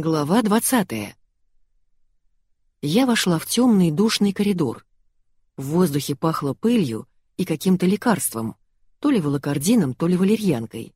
Глава 20. Я вошла в темный душный коридор. В воздухе пахло пылью и каким-то лекарством, то ли волокордином, то ли валерьянкой.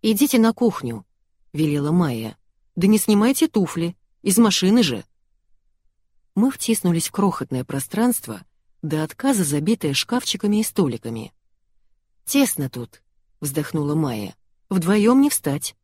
«Идите на кухню», — велела Майя. «Да не снимайте туфли, из машины же». Мы втиснулись в крохотное пространство, до отказа забитое шкафчиками и столиками. «Тесно тут», — вздохнула Майя. «Вдвоем не встать».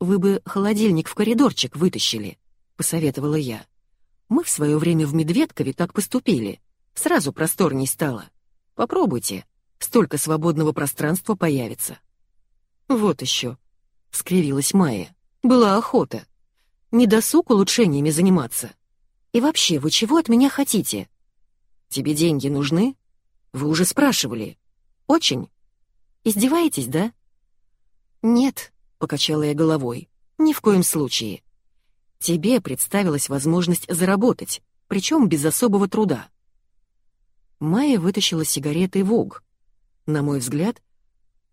«Вы бы холодильник в коридорчик вытащили», — посоветовала я. «Мы в свое время в Медведкове так поступили. Сразу просторней стало. Попробуйте. Столько свободного пространства появится». «Вот еще», — скривилась Майя. «Была охота. Не досуг улучшениями заниматься. И вообще, вы чего от меня хотите? Тебе деньги нужны? Вы уже спрашивали. Очень? Издеваетесь, да?» «Нет», — покачала я головой. «Ни в коем случае. Тебе представилась возможность заработать, причем без особого труда». Майя вытащила сигареты «Вог». На мой взгляд,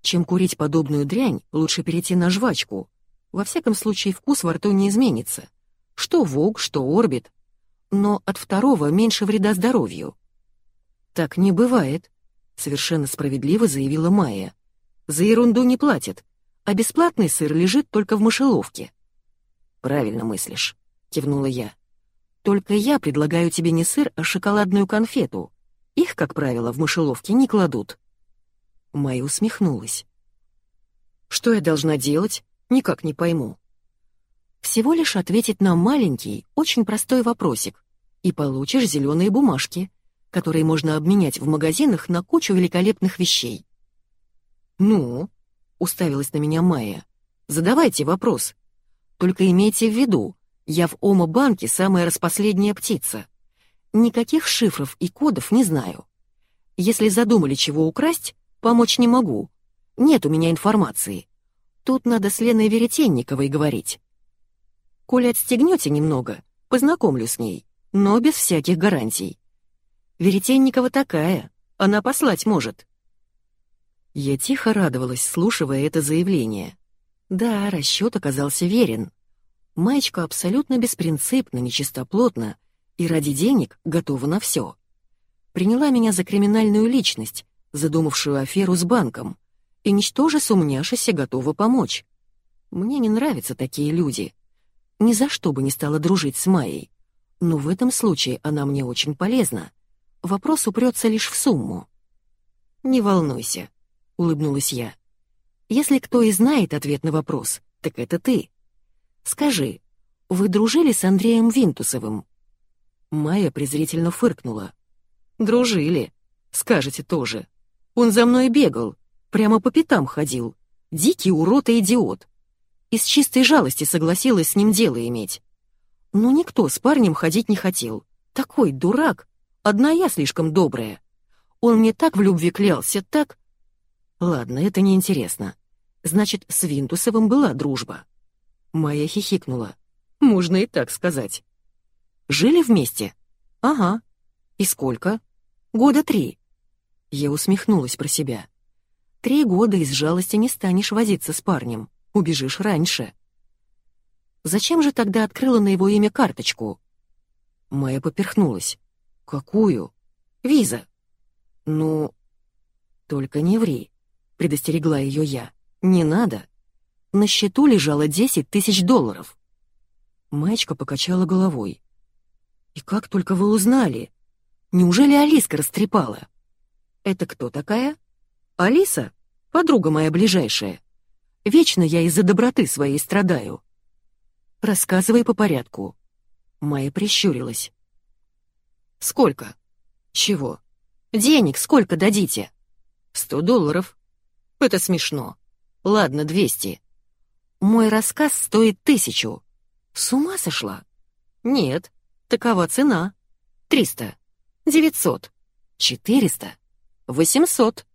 чем курить подобную дрянь, лучше перейти на жвачку. Во всяком случае, вкус во рту не изменится. Что «Вог», что «Орбит». Но от второго меньше вреда здоровью. «Так не бывает», — совершенно справедливо заявила Майя. «За ерунду не платят, а бесплатный сыр лежит только в мышеловке». «Правильно мыслишь», — кивнула я. «Только я предлагаю тебе не сыр, а шоколадную конфету. Их, как правило, в мышеловке не кладут». Майя усмехнулась. «Что я должна делать? Никак не пойму». Всего лишь ответить на маленький, очень простой вопросик, и получишь зеленые бумажки, которые можно обменять в магазинах на кучу великолепных вещей. «Ну?» — уставилась на меня Майя. «Задавайте вопрос. Только имейте в виду, я в Омо-банке самая распоследняя птица. Никаких шифров и кодов не знаю. Если задумали чего украсть, помочь не могу. Нет у меня информации. Тут надо с Леной Веретенниковой говорить. Коли отстегнете немного, познакомлю с ней, но без всяких гарантий. Веретенникова такая, она послать может. Я тихо радовалась, слушая это заявление. Да, расчет оказался верен. Маечка абсолютно беспринципна, нечистоплотна и ради денег готова на все. Приняла меня за криминальную личность, задумавшую аферу с банком, и ничтоже сумняшися готова помочь. Мне не нравятся такие люди. Ни за что бы не стала дружить с Майей. Но в этом случае она мне очень полезна. Вопрос упрется лишь в сумму. «Не волнуйся», — улыбнулась я. «Если кто и знает ответ на вопрос, так это ты. Скажи, вы дружили с Андреем Винтусовым?» Майя презрительно фыркнула. «Дружили. Скажете тоже. Он за мной бегал, прямо по пятам ходил. Дикий урод и идиот. Из чистой жалости согласилась с ним дело иметь. Но никто с парнем ходить не хотел. Такой дурак. Одна я слишком добрая. Он мне так в любви клялся, так... Ладно, это неинтересно. Значит, с Винтусовым была дружба. Майя хихикнула. Можно и так сказать. Жили вместе? Ага. И сколько? Года три. Я усмехнулась про себя. Три года из жалости не станешь возиться с парнем. Убежишь раньше. Зачем же тогда открыла на его имя карточку? Майя поперхнулась. Какую? Виза. Ну, только не ври. — предостерегла ее я. «Не надо. На счету лежало десять тысяч долларов». Маечка покачала головой. «И как только вы узнали? Неужели Алиска растрепала?» «Это кто такая?» «Алиса? Подруга моя ближайшая. Вечно я из-за доброты своей страдаю». «Рассказывай по порядку». Майя прищурилась. «Сколько?» «Чего?» «Денег сколько дадите?» «Сто долларов». Это смешно. Ладно, двести. Мой рассказ стоит тысячу. С ума сошла? Нет, такова цена. Триста. Девятьсот. Четыреста. Восемьсот.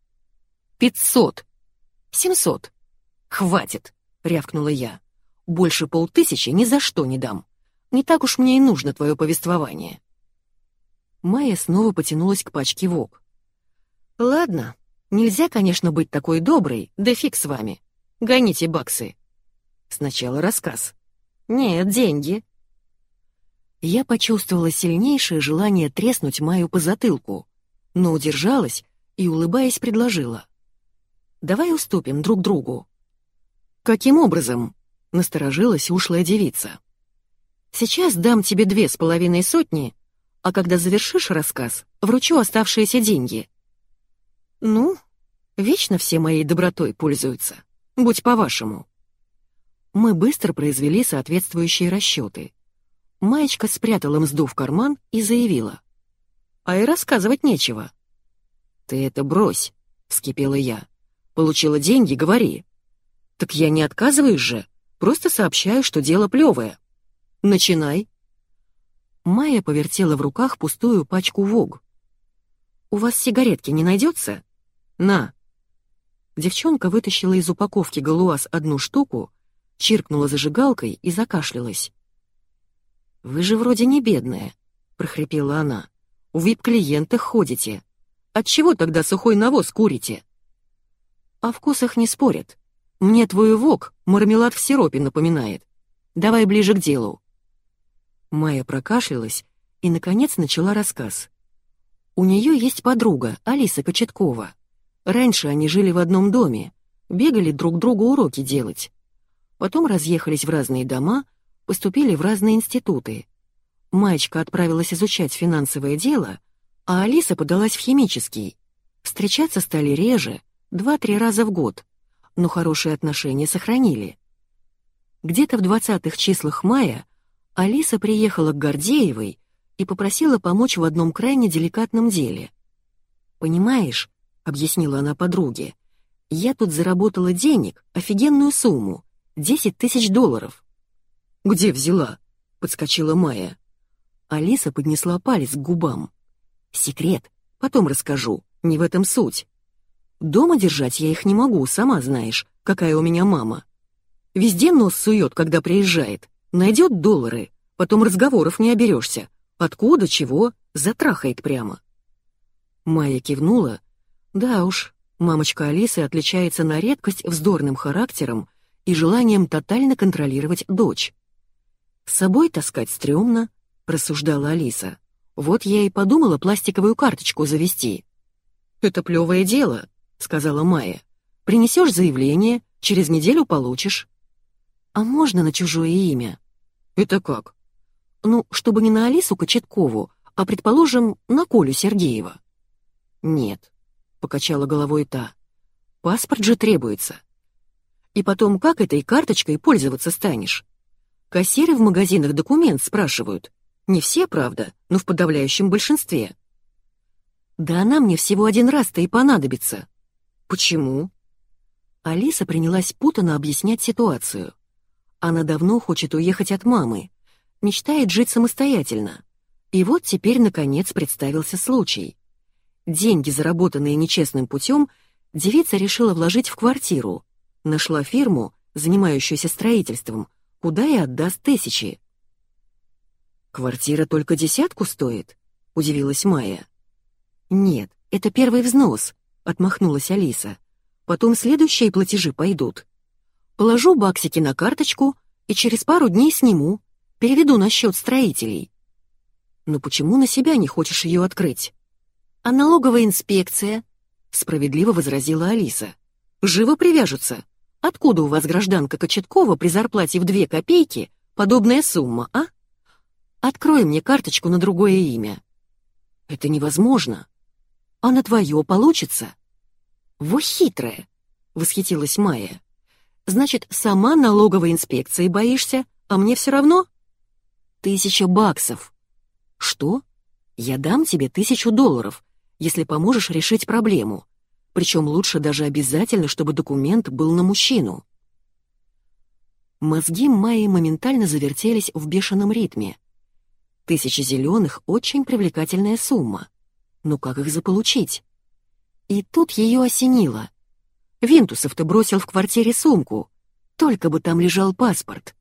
Пятьсот. Семьсот. Хватит, рявкнула я. Больше полтысячи ни за что не дам. Не так уж мне и нужно твое повествование. Майя снова потянулась к пачке ВОК. «Ладно, Нельзя, конечно, быть такой доброй, да фиг с вами. Гоните баксы. Сначала рассказ. «Нет, деньги». Я почувствовала сильнейшее желание треснуть Майю по затылку, но удержалась и, улыбаясь, предложила. «Давай уступим друг другу». «Каким образом?» — насторожилась ушлая девица. «Сейчас дам тебе две с половиной сотни, а когда завершишь рассказ, вручу оставшиеся деньги». «Ну, вечно все моей добротой пользуются. Будь по-вашему». Мы быстро произвели соответствующие расчеты. Маечка спрятала мзду в карман и заявила. «А и рассказывать нечего». «Ты это брось», — вскипела я. «Получила деньги, говори». «Так я не отказываюсь же, просто сообщаю, что дело плевое». «Начинай». Майя повертела в руках пустую пачку ВОГ. «У вас сигаретки не найдется?» «На». Девчонка вытащила из упаковки галуаз одну штуку, чиркнула зажигалкой и закашлялась. «Вы же вроде не бедная», — прохрипела она. «У вип-клиентах ходите. Отчего тогда сухой навоз курите?» «О вкусах не спорят. Мне твой вок мармелад в сиропе напоминает. Давай ближе к делу». Майя прокашлялась и, наконец, начала рассказ. У нее есть подруга, Алиса Кочеткова. Раньше они жили в одном доме, бегали друг другу уроки делать. Потом разъехались в разные дома, поступили в разные институты. Маечка отправилась изучать финансовое дело, а Алиса подалась в химический. Встречаться стали реже, два-три раза в год, но хорошие отношения сохранили. Где-то в двадцатых числах мая Алиса приехала к Гордеевой и попросила помочь в одном крайне деликатном деле. «Понимаешь», — объяснила она подруге, — «я тут заработала денег, офигенную сумму, Десять тысяч долларов». «Где взяла?» — подскочила Майя. Алиса поднесла палец к губам. «Секрет. Потом расскажу. Не в этом суть. Дома держать я их не могу, сама знаешь, какая у меня мама. Везде нос сует, когда приезжает. Найдет доллары, потом разговоров не оберешься. Откуда, чего, затрахает прямо». Майя кивнула. «Да уж, мамочка Алисы отличается на редкость вздорным характером и желанием тотально контролировать дочь. «С собой таскать стрёмно», — рассуждала Алиса. «Вот я и подумала пластиковую карточку завести». «Это плевое дело», — сказала Майя. «Принесешь заявление, через неделю получишь». «А можно на чужое имя?» «Это как?» «Ну, чтобы не на Алису Кочеткову, а, предположим, на Колю Сергеева». «Нет», — покачала головой та. «Паспорт же требуется. И потом, как этой карточкой пользоваться станешь? Кассиры в магазинах документ спрашивают. Не все, правда, но в подавляющем большинстве. Да она мне всего один раз-то и понадобится. Почему? Алиса принялась путанно объяснять ситуацию. Она давно хочет уехать от мамы, мечтает жить самостоятельно. И вот теперь, наконец, представился случай. Деньги, заработанные нечестным путем, девица решила вложить в квартиру, Нашла фирму, занимающуюся строительством, куда и отдаст тысячи. «Квартира только десятку стоит?» — удивилась Майя. «Нет, это первый взнос», — отмахнулась Алиса. «Потом следующие платежи пойдут. Положу баксики на карточку и через пару дней сниму, переведу на счет строителей». «Но почему на себя не хочешь ее открыть?» «А налоговая инспекция?» — справедливо возразила Алиса. «Живо привяжутся. Откуда у вас, гражданка Кочеткова, при зарплате в две копейки подобная сумма, а? Открой мне карточку на другое имя. Это невозможно. А на твое получится? Во хитрая, восхитилась Майя. Значит, сама налоговой инспекции боишься, а мне все равно? Тысяча баксов. Что? Я дам тебе тысячу долларов, если поможешь решить проблему. Причем лучше даже обязательно, чтобы документ был на мужчину. Мозги Майи моментально завертелись в бешеном ритме. Тысяча зеленых — очень привлекательная сумма. Но как их заполучить? И тут ее осенило. Винтусов-то бросил в квартире сумку. Только бы там лежал паспорт.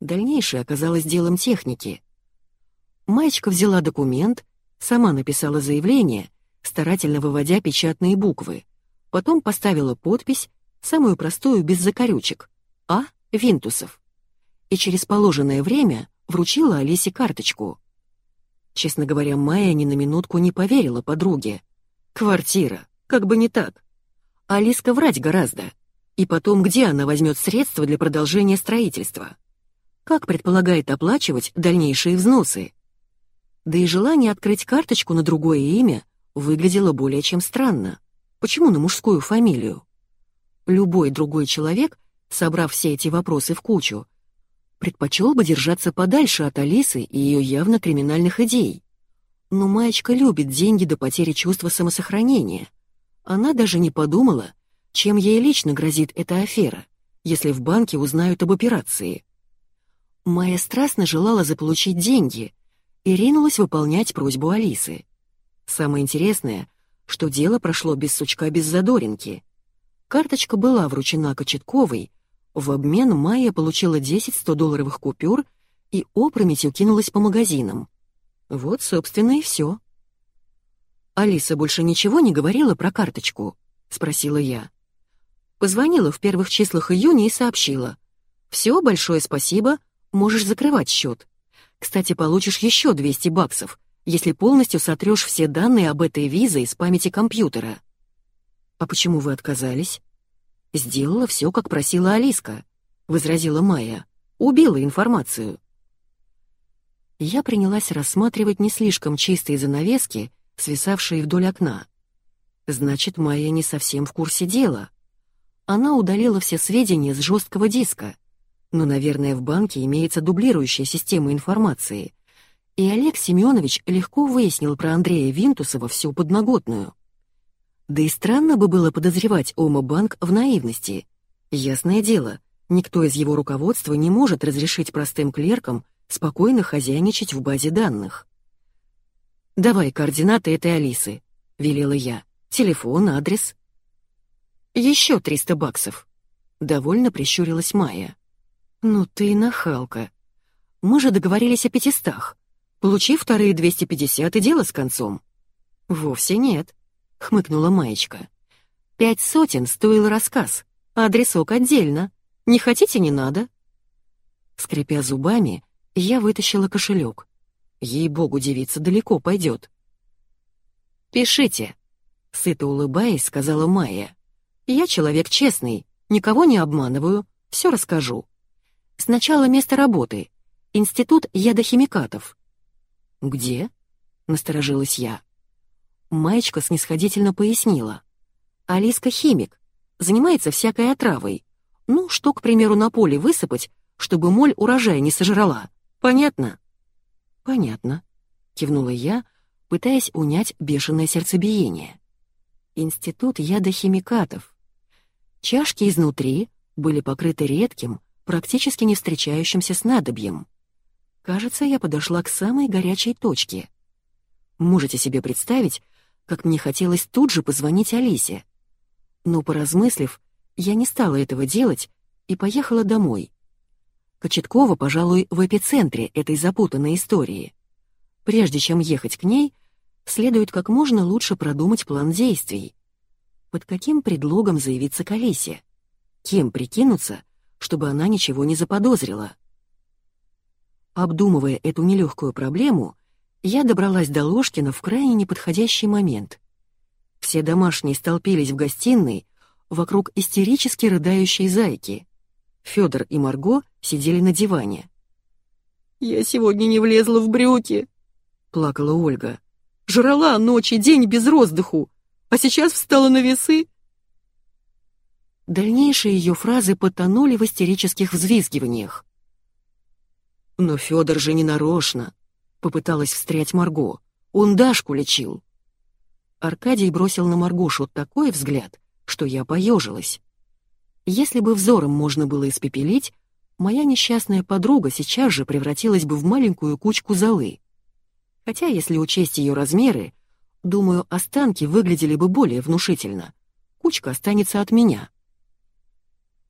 Дальнейшее оказалось делом техники. Маечка взяла документ, сама написала заявление — старательно выводя печатные буквы. Потом поставила подпись, самую простую, без закорючек. А. Винтусов. и через положенное время вручила Алисе карточку. Честно говоря, Майя ни на минутку не поверила подруге. Квартира, как бы не так. Алиска врать гораздо. И потом, где она возьмет средства для продолжения строительства? Как предполагает оплачивать дальнейшие взносы? Да и желание открыть карточку на другое имя выглядело более чем странно. Почему на мужскую фамилию? Любой другой человек, собрав все эти вопросы в кучу, предпочел бы держаться подальше от Алисы и ее явно криминальных идей. Но маечка любит деньги до потери чувства самосохранения. Она даже не подумала, чем ей лично грозит эта афера, если в банке узнают об операции. Майя страстно желала заполучить деньги и ринулась выполнять просьбу Алисы. Самое интересное, что дело прошло без сучка, без задоринки. Карточка была вручена Кочетковой, в обмен Майя получила 10 100-долларовых купюр и опрометью кинулась по магазинам. Вот, собственно, и все. «Алиса больше ничего не говорила про карточку?» — спросила я. Позвонила в первых числах июня и сообщила. «Все, большое спасибо, можешь закрывать счет. Кстати, получишь еще 200 баксов, если полностью сотрешь все данные об этой визе из памяти компьютера». «А почему вы отказались?» «Сделала все, как просила Алиска», — возразила Майя. «Убила информацию». Я принялась рассматривать не слишком чистые занавески, свисавшие вдоль окна. Значит, Майя не совсем в курсе дела. Она удалила все сведения с жесткого диска. Но, наверное, в банке имеется дублирующая система информации. И Олег Семенович легко выяснил про Андрея Винтусова всю подноготную. Да и странно бы было подозревать Ома-банк в наивности. Ясное дело, никто из его руководства не может разрешить простым клеркам спокойно хозяйничать в базе данных. «Давай координаты этой Алисы», — велела я. «Телефон, адрес». «Еще триста баксов», — довольно прищурилась Майя. «Ну ты нахалка. Мы же договорились о пятистах. Получи вторые двести пятьдесят и дело с концом». «Вовсе нет», — хмыкнула Маечка. «Пять сотен стоил рассказ, а адресок отдельно. Не хотите — не надо». Скрипя зубами, я вытащила кошелек. Ей-богу, девица далеко пойдет. «Пишите», — сыто улыбаясь, сказала Майя. «Я человек честный, никого не обманываю, все расскажу. Сначала место работы. Институт ядохимикатов». «Где?» — насторожилась я. Маечка снисходительно пояснила. «Алиска химик, занимается всякой отравой. Ну, что, к примеру, на поле высыпать, чтобы моль урожай не сожрала. Понятно?» «Понятно», — кивнула я, пытаясь унять бешеное сердцебиение. «Институт ядохимикатов. Чашки изнутри были покрыты редким, практически не встречающимся снадобьем. Кажется, я подошла к самой горячей точке. Можете себе представить, как мне хотелось тут же позвонить Алисе. Но, поразмыслив, я не стала этого делать и поехала домой. Кочеткова, пожалуй, в эпицентре этой запутанной истории. Прежде чем ехать к ней, следует как можно лучше продумать план действий. Под каким предлогом заявиться к Алисе? Кем прикинуться, чтобы она ничего не заподозрила? Обдумывая эту нелегкую проблему, я добралась до Ложкина в крайне неподходящий момент. Все домашние столпились в гостиной вокруг истерически рыдающей зайки. Фёдор и Марго сидели на диване. «Я сегодня не влезла в брюки», — плакала Ольга. «Жрала ночь и день без роздыху, а сейчас встала на весы». Дальнейшие ее фразы потонули в истерических взвизгиваниях. «Но Фёдор же не нарочно», Попыталась встрять Марго. Он Дашку лечил. Аркадий бросил на Маргошу такой взгляд, что я поежилась. Если бы взором можно было испепелить, моя несчастная подруга сейчас же превратилась бы в маленькую кучку золы. Хотя, если учесть ее размеры, думаю, останки выглядели бы более внушительно. Кучка останется от меня.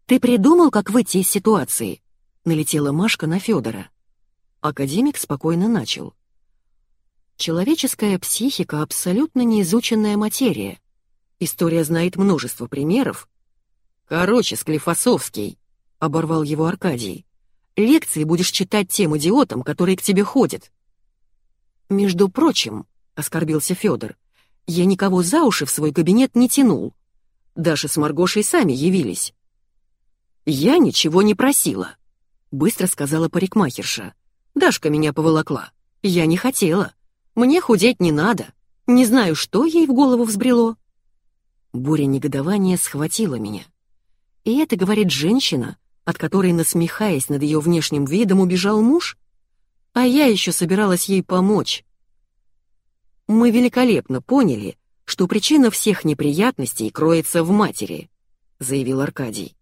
«Ты придумал, как выйти из ситуации?» — налетела Машка на Федора. Академик спокойно начал. Человеческая психика — абсолютно неизученная материя. История знает множество примеров. Короче, Склифосовский, — оборвал его Аркадий. лекции будешь читать тем идиотам, которые к тебе ходят». «Между прочим», — оскорбился Федор, — «я никого за уши в свой кабинет не тянул. Даша с Маргошей сами явились». «Я ничего не просила», — быстро сказала парикмахерша. «Дашка меня поволокла. Я не хотела. Мне худеть не надо. Не знаю, что ей в голову взбрело». Буря негодования схватила меня. И это говорит женщина, от которой, насмехаясь над ее внешним видом, убежал муж? А я еще собиралась ей помочь. Мы великолепно поняли, что причина всех неприятностей кроется в матери, заявил Аркадий.